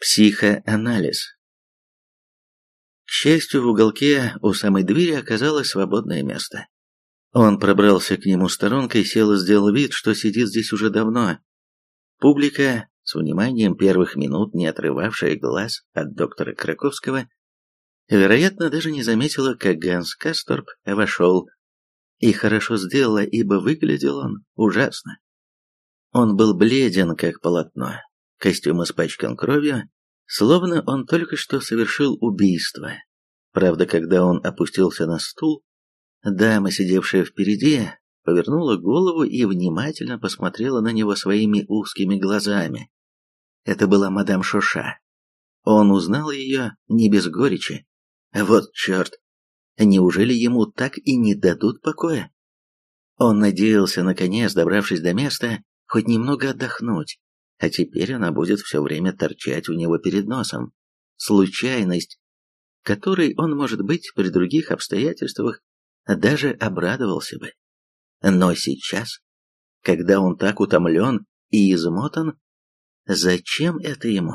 Психоанализ. К счастью, в уголке у самой двери оказалось свободное место. Он пробрался к нему сторонкой, сел и сделал вид, что сидит здесь уже давно. Публика, с вниманием первых минут не отрывавшая глаз от доктора Краковского, вероятно, даже не заметила, как Ганс Касторп вошел. И хорошо сделала, ибо выглядел он ужасно. Он был бледен, как полотно, Костюм испачкан кровью, словно он только что совершил убийство. Правда, когда он опустился на стул, дама, сидевшая впереди, повернула голову и внимательно посмотрела на него своими узкими глазами. Это была мадам Шоша. Он узнал ее не без горечи. Вот черт! Неужели ему так и не дадут покоя? Он надеялся, наконец, добравшись до места, хоть немного отдохнуть а теперь она будет все время торчать у него перед носом. Случайность, которой он, может быть, при других обстоятельствах даже обрадовался бы. Но сейчас, когда он так утомлен и измотан, зачем это ему?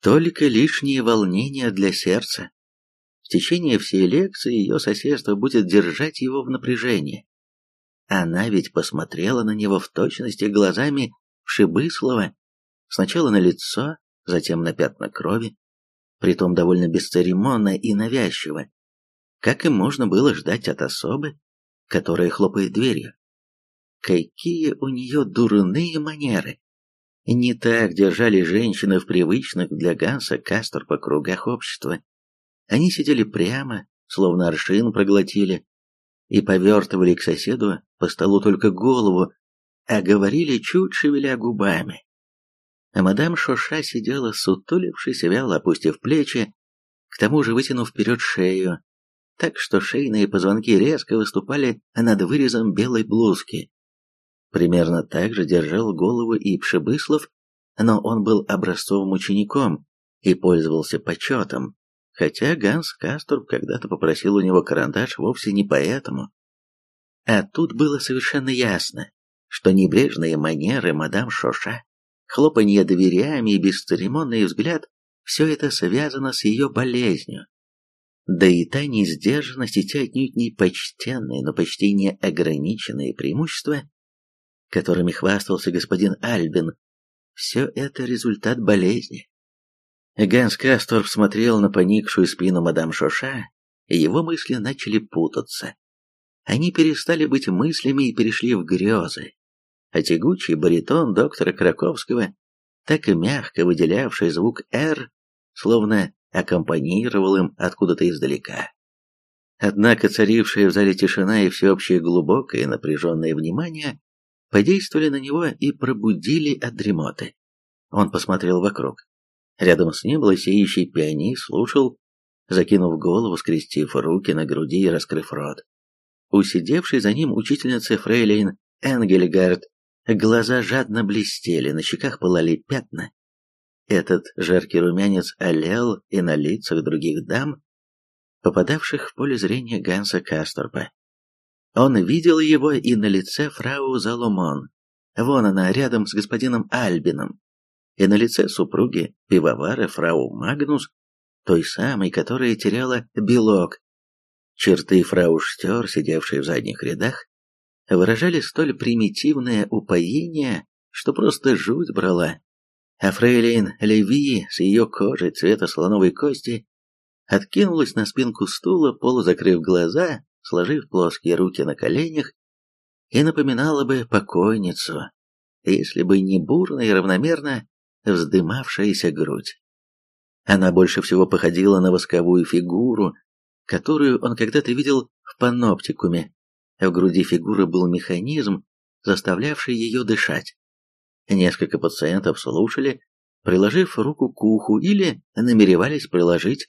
Только лишние волнения для сердца. В течение всей лекции ее соседство будет держать его в напряжении. Она ведь посмотрела на него в точности глазами Шибыслова Сначала на лицо, затем на пятна крови, притом довольно бесцеремонно и навязчиво, как и можно было ждать от особы, которая хлопает дверью. Какие у нее дурные манеры! Не так держали женщины в привычных для Ганса Кастер по кругах общества. Они сидели прямо, словно аршин проглотили, и повертывали к соседу по столу только голову, а говорили чуть шевеля губами мадам Шоша сидела сутулившись, вяло опустив плечи, к тому же вытянув вперед шею, так что шейные позвонки резко выступали над вырезом белой блузки. Примерно так же держал голову и Пшебыслов, но он был образцовым учеником и пользовался почетом, хотя Ганс Касторб когда-то попросил у него карандаш вовсе не поэтому. А тут было совершенно ясно, что небрежные манеры мадам Шоша хлопанье дверями и бесцеремонный взгляд – все это связано с ее болезнью. Да и та несдержанность, и те отнюдь не почтенные, но почти неограниченные преимущества, которыми хвастался господин Альбин, все это результат болезни. Ганс Касторф смотрел на поникшую спину мадам Шоша, и его мысли начали путаться. Они перестали быть мыслями и перешли в грезы а тягучий баритон доктора Краковского, так и мягко выделявший звук «Р», словно аккомпанировал им откуда-то издалека. Однако царившая в зале тишина и всеобщее глубокое напряженное внимание подействовали на него и пробудили от дремоты. Он посмотрел вокруг. Рядом с ним лысеющий пианист слушал, закинув голову, скрестив руки на груди и раскрыв рот. Усидевший за ним учительница Фрейлейн Энгельгард Глаза жадно блестели, на щеках пылали пятна. Этот жаркий румянец олел и на лицах других дам, попадавших в поле зрения Ганса Касторпа. Он видел его и на лице фрау Залумон. Вон она, рядом с господином Альбином. И на лице супруги пивовара фрау Магнус, той самой, которая теряла белок. Черты фрау Штер, сидевшей в задних рядах, выражали столь примитивное упоение, что просто жуть брала. А фрейлин Леви с ее кожей цвета слоновой кости откинулась на спинку стула, полузакрыв глаза, сложив плоские руки на коленях, и напоминала бы покойницу, если бы не бурно и равномерно вздымавшаяся грудь. Она больше всего походила на восковую фигуру, которую он когда-то видел в паноптикуме в груди фигуры был механизм, заставлявший ее дышать. Несколько пациентов слушали, приложив руку к уху или намеревались приложить,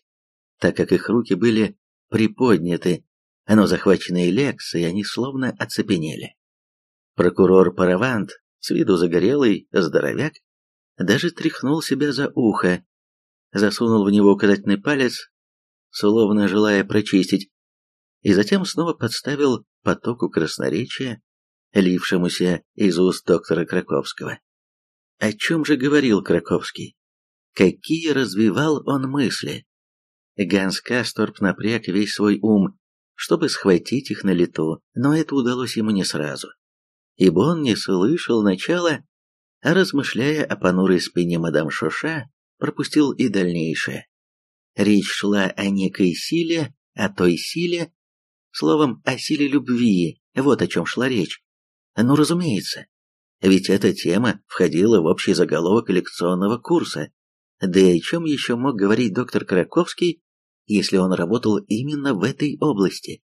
так как их руки были приподняты, но захваченные лекцией они словно оцепенели. Прокурор Паравант, с виду загорелый, здоровяк, даже тряхнул себя за ухо, засунул в него указательный палец, словно желая прочистить, и затем снова подставил потоку красноречия, лившемуся из уст доктора Краковского. О чем же говорил Краковский? какие развивал он мысли. Ганс Касторп напряг весь свой ум, чтобы схватить их на лету, но это удалось ему не сразу, ибо он не слышал начала, а размышляя о понурой спине мадам Шоша, пропустил и дальнейшее. Речь шла о некой силе, о той силе, словом, о силе любви, вот о чем шла речь. Ну, разумеется, ведь эта тема входила в общий заголовок лекционного курса. Да и о чем еще мог говорить доктор Краковский, если он работал именно в этой области?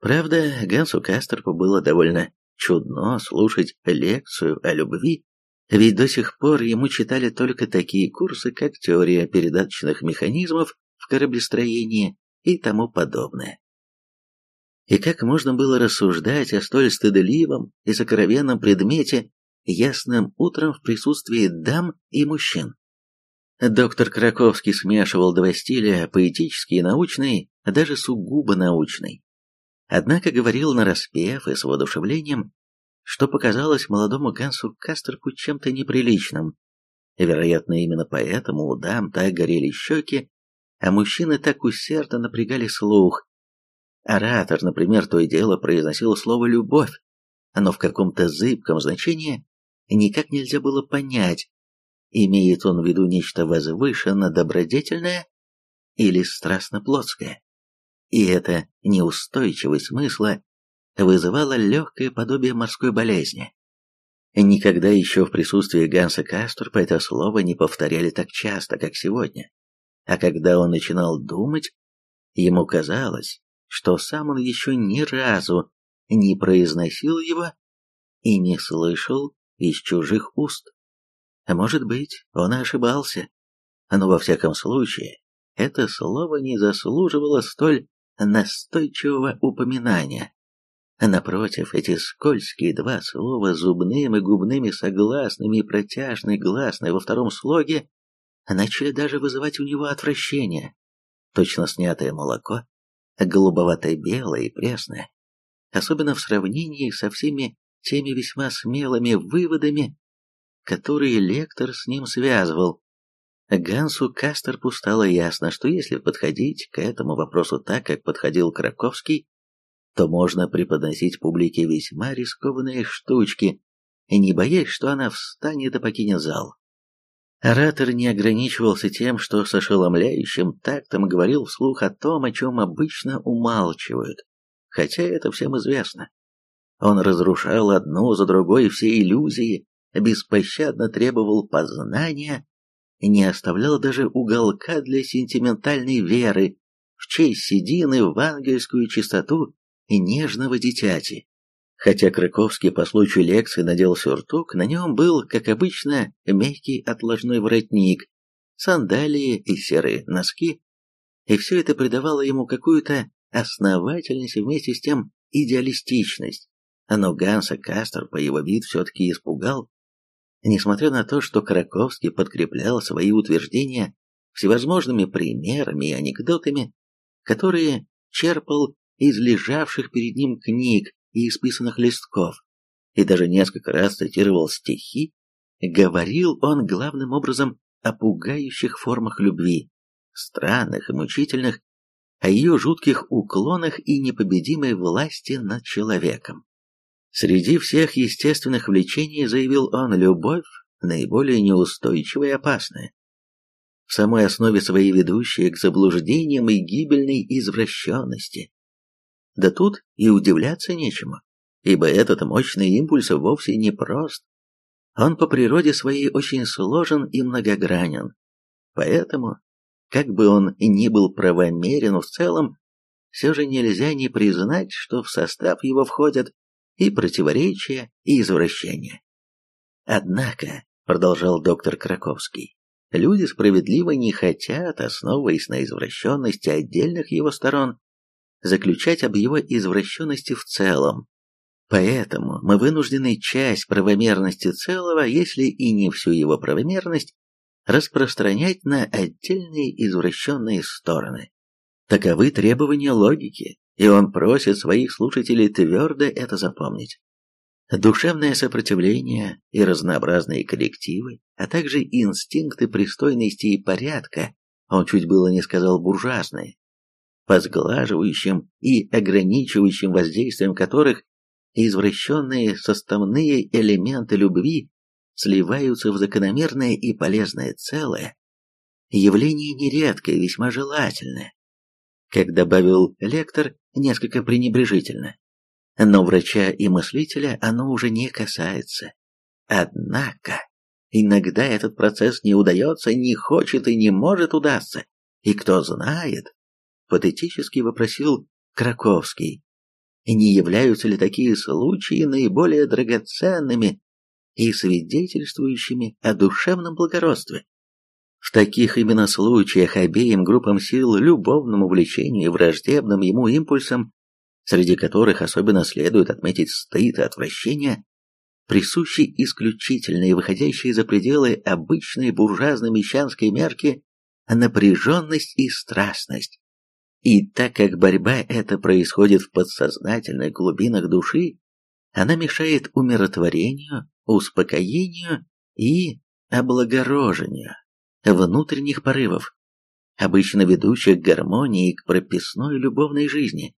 Правда, Гансу Кастерпу было довольно чудно слушать лекцию о любви, ведь до сих пор ему читали только такие курсы, как теория передаточных механизмов в кораблестроении и тому подобное. И как можно было рассуждать о столь стыдливом и сокровенном предмете ясным утром в присутствии дам и мужчин? Доктор Краковский смешивал два стиля, поэтический и научный, а даже сугубо научный. Однако говорил нараспев и с воодушевлением, что показалось молодому Гансу Кастерку чем-то неприличным. Вероятно, именно поэтому у дам так горели щеки, а мужчины так усердно напрягали слух, Оратор, например, то и дело произносил слово «любовь», но в каком-то зыбком значении никак нельзя было понять, имеет он в виду нечто возвышенно-добродетельное или страстно-плотское. И эта неустойчивость смысла вызывала легкое подобие морской болезни. Никогда еще в присутствии Ганса Касторпа это слово не повторяли так часто, как сегодня. А когда он начинал думать, ему казалось, что сам он еще ни разу не произносил его и не слышал из чужих уст. А может быть, он ошибался, но во всяком случае, это слово не заслуживало столь настойчивого упоминания. Напротив, эти скользкие два слова зубным и губными согласными и протяжной гласной во втором слоге начали даже вызывать у него отвращение. Точно снятое молоко голубовато-белое и пресное, особенно в сравнении со всеми теми весьма смелыми выводами, которые лектор с ним связывал. Гансу Кастерпу стало ясно, что если подходить к этому вопросу так, как подходил Краковский, то можно преподносить публике весьма рискованные штучки, не боясь, что она встанет и покинет зал. Оратор не ограничивался тем, что с ошеломляющим тактом говорил вслух о том, о чем обычно умалчивают, хотя это всем известно. Он разрушал одну за другой все иллюзии, беспощадно требовал познания, не оставлял даже уголка для сентиментальной веры в честь седины в ангельскую чистоту нежного дитяти. Хотя Крыковский по случаю лекции надел сюртук, на нем был, как обычно, мягкий отложной воротник, сандалии и серые носки, и все это придавало ему какую-то основательность и вместе с тем идеалистичность. Но Ганса Кастер по его вид все-таки испугал. Несмотря на то, что Краковский подкреплял свои утверждения всевозможными примерами и анекдотами, которые черпал из лежавших перед ним книг, и исписанных листков, и даже несколько раз цитировал стихи, говорил он главным образом о пугающих формах любви, странных и мучительных, о ее жутких уклонах и непобедимой власти над человеком. Среди всех естественных влечений, заявил он, любовь наиболее неустойчивая и опасная. В самой основе своей ведущая к заблуждениям и гибельной извращенности. Да тут и удивляться нечему, ибо этот мощный импульс вовсе не прост. Он по природе своей очень сложен и многогранен. Поэтому, как бы он ни был правомерен в целом, все же нельзя не признать, что в состав его входят и противоречия, и извращения. Однако, продолжал доктор Краковский, люди справедливо не хотят, основываясь на извращенности отдельных его сторон, заключать об его извращенности в целом. Поэтому мы вынуждены часть правомерности целого, если и не всю его правомерность, распространять на отдельные извращенные стороны. Таковы требования логики, и он просит своих слушателей твердо это запомнить. Душевное сопротивление и разнообразные коллективы, а также инстинкты пристойности и порядка, он чуть было не сказал буржуазные, по сглаживающим и ограничивающим воздействием которых извращенные составные элементы любви сливаются в закономерное и полезное целое, явление нередкое, весьма желательное, как добавил лектор несколько пренебрежительно. Но врача и мыслителя оно уже не касается. Однако, иногда этот процесс не удается, не хочет и не может удастся. И кто знает, патетически вопросил Краковский, не являются ли такие случаи наиболее драгоценными и свидетельствующими о душевном благородстве? В таких именно случаях обеим группам сил, любовному влечению и враждебным ему импульсам, среди которых особенно следует отметить стыд и отвращение, присущи исключительные, выходящие за пределы обычной буржуазно-мещанской мерки, напряженность и страстность. И так как борьба эта происходит в подсознательных глубинах души, она мешает умиротворению, успокоению и облагорожению внутренних порывов, обычно ведущих к гармонии и к прописной любовной жизни.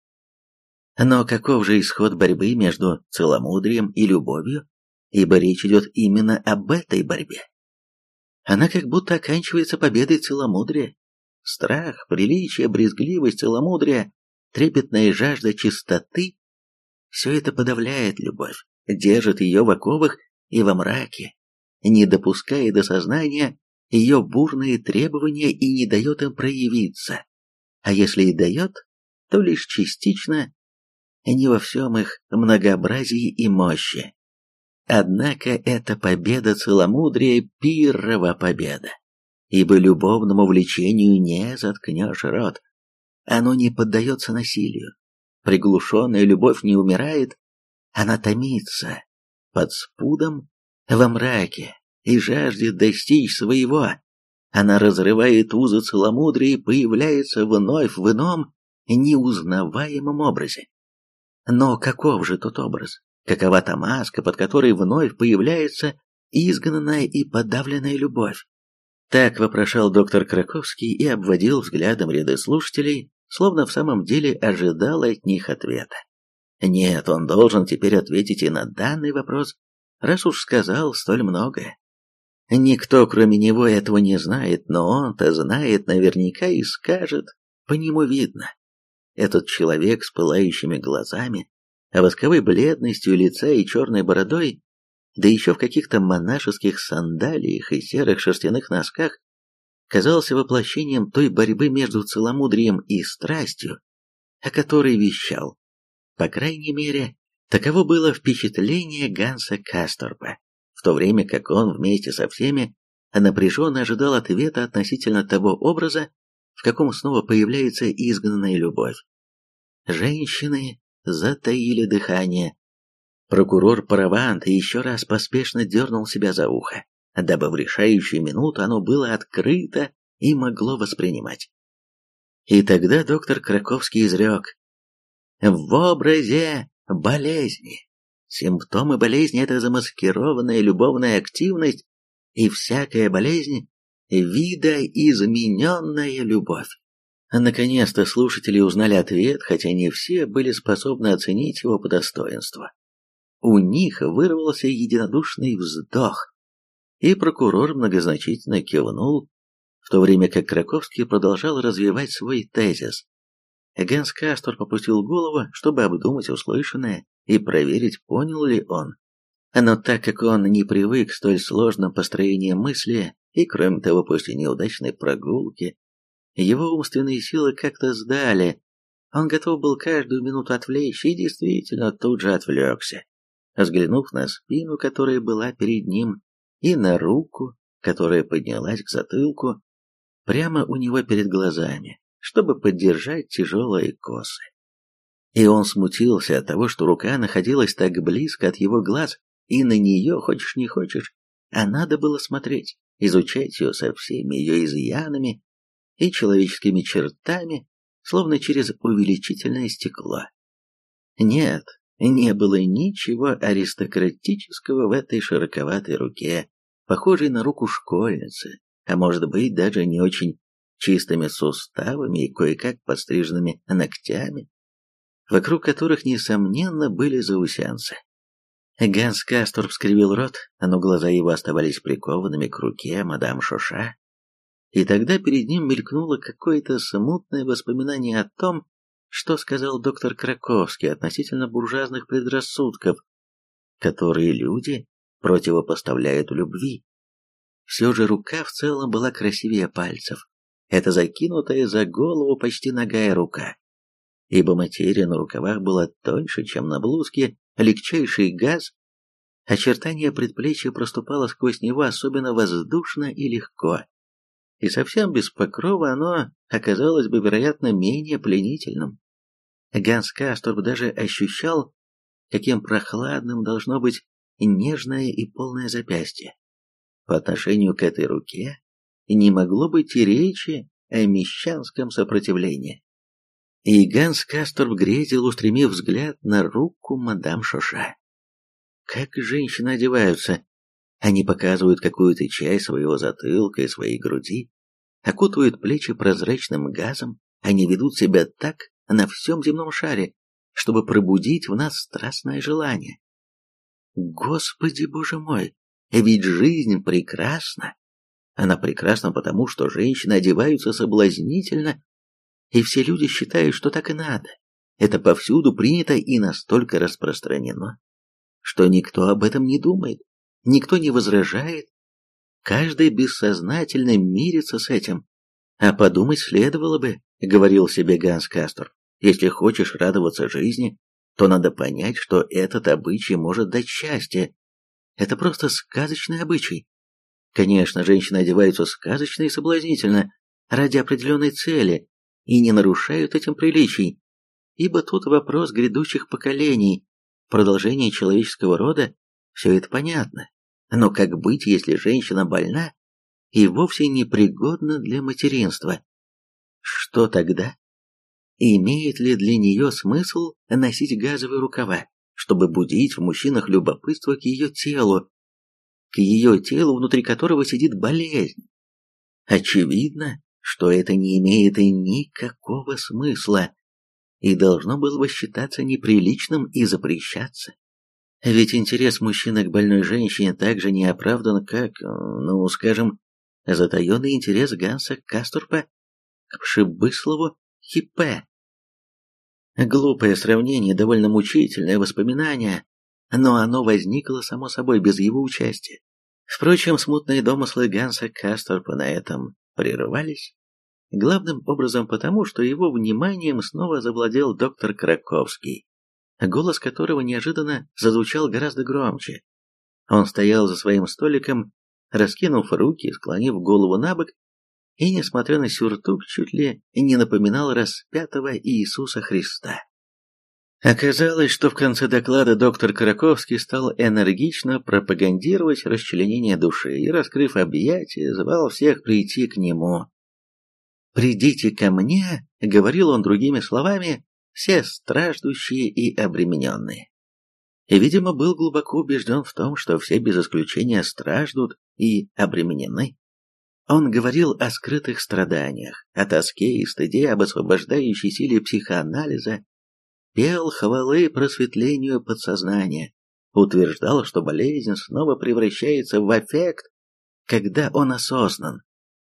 Но каков же исход борьбы между целомудрием и любовью, ибо речь идет именно об этой борьбе? Она как будто оканчивается победой целомудрия. Страх, приличие, брезгливость, целомудрие, трепетная жажда чистоты – все это подавляет любовь, держит ее в оковах и во мраке, не допуская до сознания ее бурные требования и не дает им проявиться. А если и дает, то лишь частично, не во всем их многообразии и мощи. Однако это победа целомудрия пирова победа, ибо любовному влечению не заткнешь рот. Оно не поддается насилию. Приглушенная любовь не умирает, она томится под спудом во мраке, и жаждет достичь своего. Она разрывает узы целомудрия и появляется вновь в ином, неузнаваемом образе. Но каков же тот образ? Какова та маска, под которой вновь появляется изгнанная и подавленная любовь? Так вопрошал доктор Краковский и обводил взглядом ряды слушателей, словно в самом деле ожидал от них ответа. Нет, он должен теперь ответить и на данный вопрос, раз уж сказал столь многое. Никто, кроме него, этого не знает, но он-то знает наверняка и скажет, по нему видно. Этот человек с пылающими глазами, восковой бледностью лица и черной бородой, да еще в каких-то монашеских сандалиях и серых шерстяных носках, казался воплощением той борьбы между целомудрием и страстью, о которой вещал. По крайней мере, таково было впечатление Ганса Касторпа в то время как он вместе со всеми напряженно ожидал ответа относительно того образа, в каком снова появляется изгнанная любовь. Женщины затаили дыхание. Прокурор Паравант еще раз поспешно дернул себя за ухо, дабы в решающую минуту оно было открыто и могло воспринимать. И тогда доктор Краковский изрек «В образе болезни». Симптомы болезни – это замаскированная любовная активность и всякая болезнь – видоизмененная любовь. Наконец-то слушатели узнали ответ, хотя не все были способны оценить его по достоинству. У них вырвался единодушный вздох, и прокурор многозначительно кивнул, в то время как Краковский продолжал развивать свой тезис. Ганс Кастор попустил голову, чтобы обдумать услышанное, и проверить, понял ли он. Но так как он не привык к столь сложным построениям мысли, и кроме того, после неудачной прогулки, его умственные силы как-то сдали, он готов был каждую минуту отвлечься и действительно тут же отвлекся, взглянув на спину, которая была перед ним, и на руку, которая поднялась к затылку, прямо у него перед глазами, чтобы поддержать тяжелые косы. И он смутился от того, что рука находилась так близко от его глаз, и на нее, хочешь не хочешь, а надо было смотреть, изучать ее со всеми ее изъянами и человеческими чертами, словно через увеличительное стекло. Нет, Не было ничего аристократического в этой широковатой руке, похожей на руку школьницы, а может быть даже не очень чистыми суставами и кое-как подстриженными ногтями, вокруг которых, несомненно, были заусянцы. Ганс Касторп скривил рот, но глаза его оставались прикованными к руке мадам Шоша. И тогда перед ним мелькнуло какое-то смутное воспоминание о том, что сказал доктор Краковский относительно буржуазных предрассудков, которые люди противопоставляют любви. Все же рука в целом была красивее пальцев. Это закинутая за голову почти ногая рука. Ибо материя на рукавах была тоньше, чем на блузке, легчайший газ, очертание предплечья проступало сквозь него особенно воздушно и легко. И совсем без покрова оно оказалось бы, вероятно, менее пленительным. Ганс Касторб даже ощущал, каким прохладным должно быть нежное и полное запястье. По отношению к этой руке не могло быть и речи о мещанском сопротивлении. И Ганс Касторб грезил, устремив взгляд на руку мадам Шоша. Как женщины одеваются? Они показывают какую-то часть своего затылка и своей груди, окутывают плечи прозрачным газом, они ведут себя так на всем земном шаре, чтобы пробудить в нас страстное желание. Господи, боже мой, ведь жизнь прекрасна. Она прекрасна потому, что женщины одеваются соблазнительно и все люди считают, что так и надо. Это повсюду принято и настолько распространено, что никто об этом не думает, никто не возражает. Каждый бессознательно мирится с этим. А подумать следовало бы, говорил себе Ганс Кастор, если хочешь радоваться жизни, то надо понять, что этот обычай может дать счастье. Это просто сказочный обычай. Конечно, женщины одеваются сказочно и соблазнительно, ради определенной цели, и не нарушают этим приличий, ибо тут вопрос грядущих поколений, продолжение человеческого рода, все это понятно. Но как быть, если женщина больна и вовсе непригодна для материнства? Что тогда? Имеет ли для нее смысл носить газовые рукава, чтобы будить в мужчинах любопытство к ее телу, к ее телу, внутри которого сидит болезнь? Очевидно, что это не имеет и никакого смысла и должно было бы считаться неприличным и запрещаться. Ведь интерес мужчины к больной женщине так же не оправдан, как, ну, скажем, затаенный интерес Ганса Касторпа к Пшибыслову Хиппе. Глупое сравнение, довольно мучительное воспоминание, но оно возникло само собой без его участия. Впрочем, смутные домыслы Ганса Касторпа на этом прерывались, главным образом потому, что его вниманием снова завладел доктор Краковский, голос которого неожиданно зазвучал гораздо громче. Он стоял за своим столиком, раскинув руки склонив голову на бок, и, несмотря на сюртук, чуть ли не напоминал распятого Иисуса Христа. Оказалось, что в конце доклада доктор Краковский стал энергично пропагандировать расчленение души и, раскрыв объятия, звал всех прийти к нему. «Придите ко мне», — говорил он другими словами, — «все страждущие и обремененные». И, видимо, был глубоко убежден в том, что все без исключения страждут и обременены. Он говорил о скрытых страданиях, о тоске и стыде, об освобождающей силе психоанализа, пел хвалы просветлению подсознания, утверждал, что болезнь снова превращается в аффект, когда он осознан,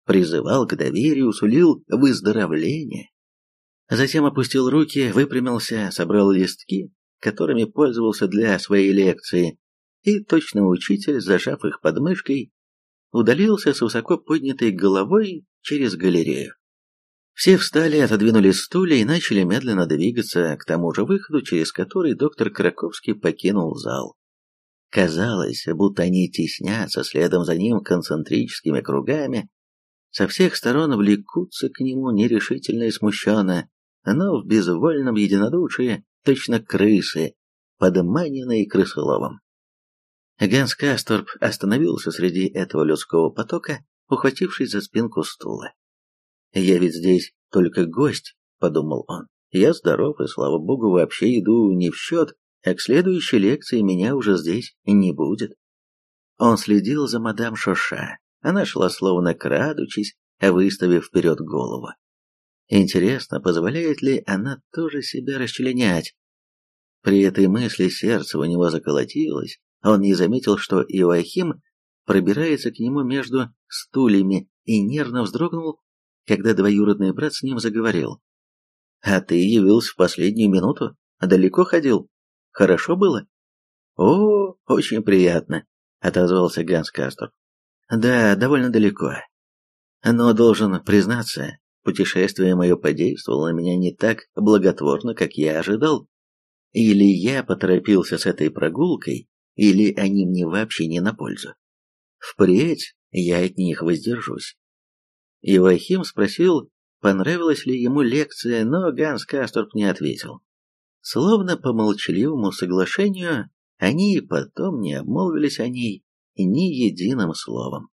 призывал к доверию, сулил выздоровление. Затем опустил руки, выпрямился, собрал листки, которыми пользовался для своей лекции, и точно учитель, зажав их под мышкой, удалился с высоко поднятой головой через галерею. Все встали, отодвинули стулья и начали медленно двигаться к тому же выходу, через который доктор Краковский покинул зал. Казалось, будто они теснятся следом за ним концентрическими кругами, со всех сторон влекутся к нему нерешительно и смущенно, но в безвольном единодушии, точно крысы, подманенные крысоловом. Ганс Касторп остановился среди этого людского потока, ухватившись за спинку стула. «Я ведь здесь только гость», — подумал он. «Я здоров и, слава богу, вообще иду не в счет, а к следующей лекции меня уже здесь не будет. Он следил за мадам Шоша. Она шла словно крадучись, выставив вперед голову. Интересно, позволяет ли она тоже себя расчленять? При этой мысли сердце у него заколотилось, он не заметил, что Иоахим пробирается к нему между стульями и нервно вздрогнул, когда двоюродный брат с ним заговорил. «А ты явился в последнюю минуту? Далеко ходил? Хорошо было?» «О, очень приятно», — отозвался Ганс Кастор. «Да, довольно далеко. Но должен признаться, путешествие мое подействовало на меня не так благотворно, как я ожидал. Или я поторопился с этой прогулкой, или они мне вообще не на пользу. Впредь я от них воздержусь. Ивахим спросил, понравилась ли ему лекция, но Ганс Касторп не ответил. Словно по молчаливому соглашению, они и потом не обмолвились о ней ни единым словом.